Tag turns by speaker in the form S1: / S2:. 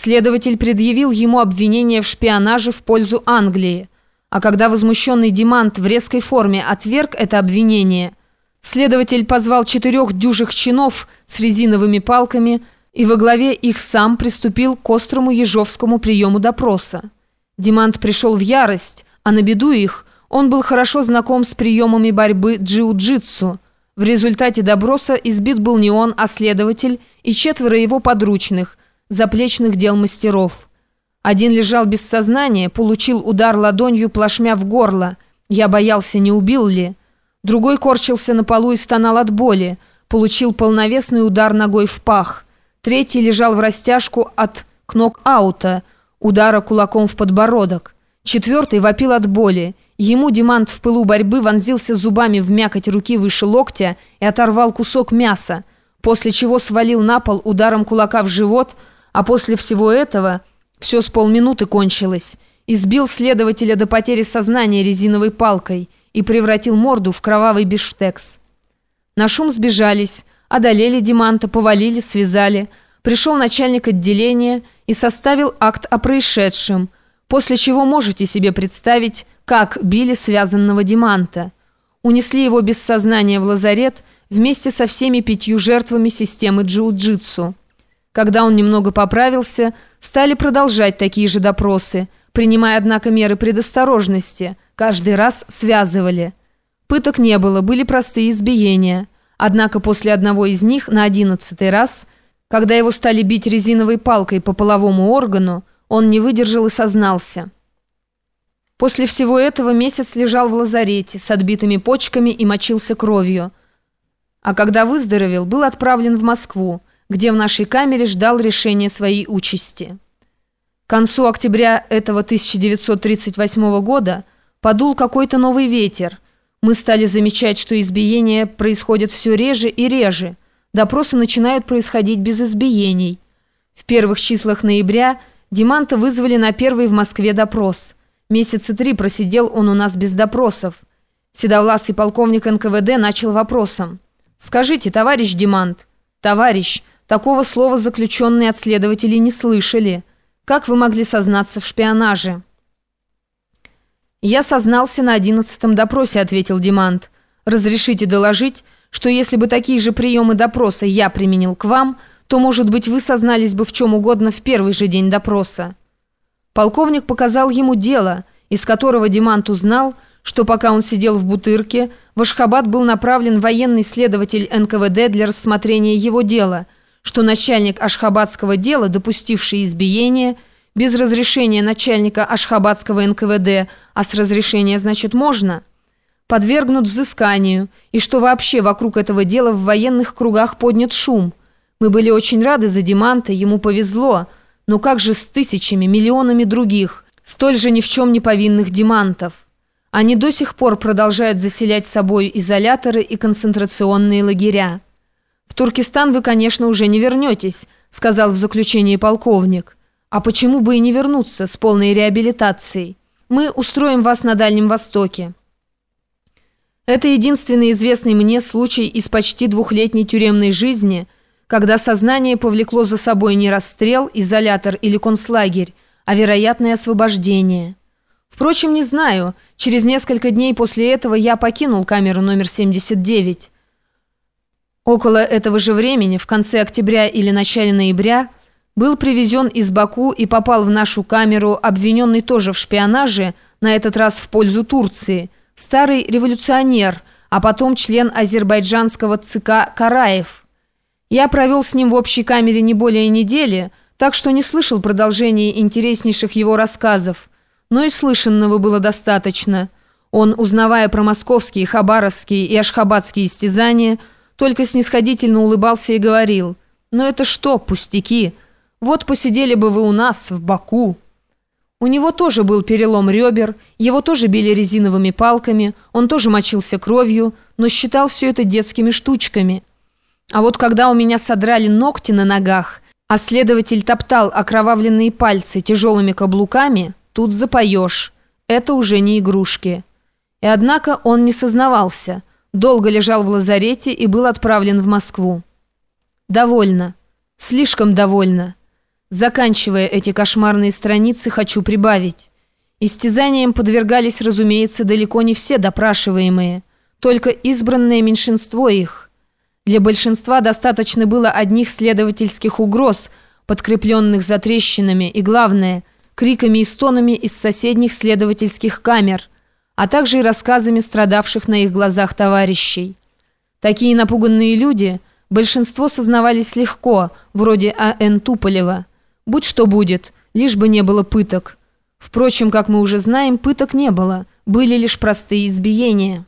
S1: Следователь предъявил ему обвинение в шпионаже в пользу Англии, а когда возмущенный Демант в резкой форме отверг это обвинение, следователь позвал четырех дюжих чинов с резиновыми палками и во главе их сам приступил к острому ежовскому приему допроса. Демант пришел в ярость, а на беду их он был хорошо знаком с приемами борьбы джиу-джитсу. В результате допроса избит был не он, а следователь и четверо его подручных, заплечных дел мастеров. Один лежал без сознания, получил удар ладонью плашмя в горло. Я боялся, не убил ли. Другой корчился на полу и стонал от боли. Получил полновесный удар ногой в пах. Третий лежал в растяжку от кнок-аута, удара кулаком в подбородок. Четвертый вопил от боли. Ему Демант в пылу борьбы вонзился зубами в мякоть руки выше локтя и оторвал кусок мяса, после чего свалил на пол ударом кулака в живот, а после всего этого все с полминуты кончилось. Избил следователя до потери сознания резиновой палкой и превратил морду в кровавый биштекс. На шум сбежались, одолели Деманта, повалили, связали. Пришел начальник отделения и составил акт о происшедшем – После чего можете себе представить, как били связанного Деманта. Унесли его без сознания в лазарет вместе со всеми пятью жертвами системы джиу-джитсу. Когда он немного поправился, стали продолжать такие же допросы, принимая, однако, меры предосторожности, каждый раз связывали. Пыток не было, были простые избиения. Однако после одного из них, на одиннадцатый раз, когда его стали бить резиновой палкой по половому органу, он не выдержал и сознался. После всего этого месяц лежал в лазарете с отбитыми почками и мочился кровью. А когда выздоровел, был отправлен в Москву, где в нашей камере ждал решения своей участи. К концу октября этого 1938 года подул какой-то новый ветер. Мы стали замечать, что избиения происходят все реже и реже. Допросы начинают происходить без избиений. В первых числах ноября – Диманта вызвали на первый в Москве допрос. Месяца три просидел он у нас без допросов. Седовласый полковник НКВД начал вопросом. «Скажите, товарищ Димант, товарищ, такого слова заключенные от следователей не слышали. Как вы могли сознаться в шпионаже?» «Я сознался на одиннадцатом допросе», — ответил Димант. «Разрешите доложить, что если бы такие же приемы допроса я применил к вам, то, может быть, вы сознались бы в чем угодно в первый же день допроса. Полковник показал ему дело, из которого Димант узнал, что пока он сидел в Бутырке, в Ашхабад был направлен военный следователь НКВД для рассмотрения его дела, что начальник Ашхабадского дела, допустивший избиение, без разрешения начальника Ашхабадского НКВД, а с разрешения, значит, можно, подвергнут взысканию, и что вообще вокруг этого дела в военных кругах поднят шум – мы были очень рады за Диманта, ему повезло, но как же с тысячами, миллионами других, столь же ни в чем не повинных Димантов? Они до сих пор продолжают заселять собой изоляторы и концентрационные лагеря. «В Туркестан вы, конечно, уже не вернетесь», сказал в заключении полковник. «А почему бы и не вернуться с полной реабилитацией? Мы устроим вас на Дальнем Востоке». Это единственный известный мне случай из почти двухлетней тюремной жизни – когда сознание повлекло за собой не расстрел, изолятор или концлагерь, а вероятное освобождение. Впрочем, не знаю, через несколько дней после этого я покинул камеру номер 79. Около этого же времени, в конце октября или начале ноября, был привезен из Баку и попал в нашу камеру, обвиненный тоже в шпионаже, на этот раз в пользу Турции, старый революционер, а потом член азербайджанского ЦК Караев – я провел с ним в общей камере не более недели, так что не слышал продолжения интереснейших его рассказов, но и слышанного было достаточно. Он, узнавая про московские, хабаровские и ашхабадские истязания, только снисходительно улыбался и говорил, «Ну это что, пустяки? Вот посидели бы вы у нас, в Баку». У него тоже был перелом ребер, его тоже били резиновыми палками, он тоже мочился кровью, но считал все это детскими штучками – а вот когда у меня содрали ногти на ногах, а следователь топтал окровавленные пальцы тяжелыми каблуками, тут запоешь. Это уже не игрушки. И однако он не сознавался. Долго лежал в лазарете и был отправлен в Москву. Довольно. Слишком довольно. Заканчивая эти кошмарные страницы, хочу прибавить. Истязаниям подвергались, разумеется, далеко не все допрашиваемые, только избранное меньшинство их. Для большинства достаточно было одних следовательских угроз, подкрепленных затрещинами, и, главное, криками и стонами из соседних следовательских камер, а также и рассказами страдавших на их глазах товарищей. Такие напуганные люди, большинство сознавались легко, вроде А.Н. Туполева. Будь что будет, лишь бы не было пыток. Впрочем, как мы уже знаем, пыток не было, были лишь простые избиения.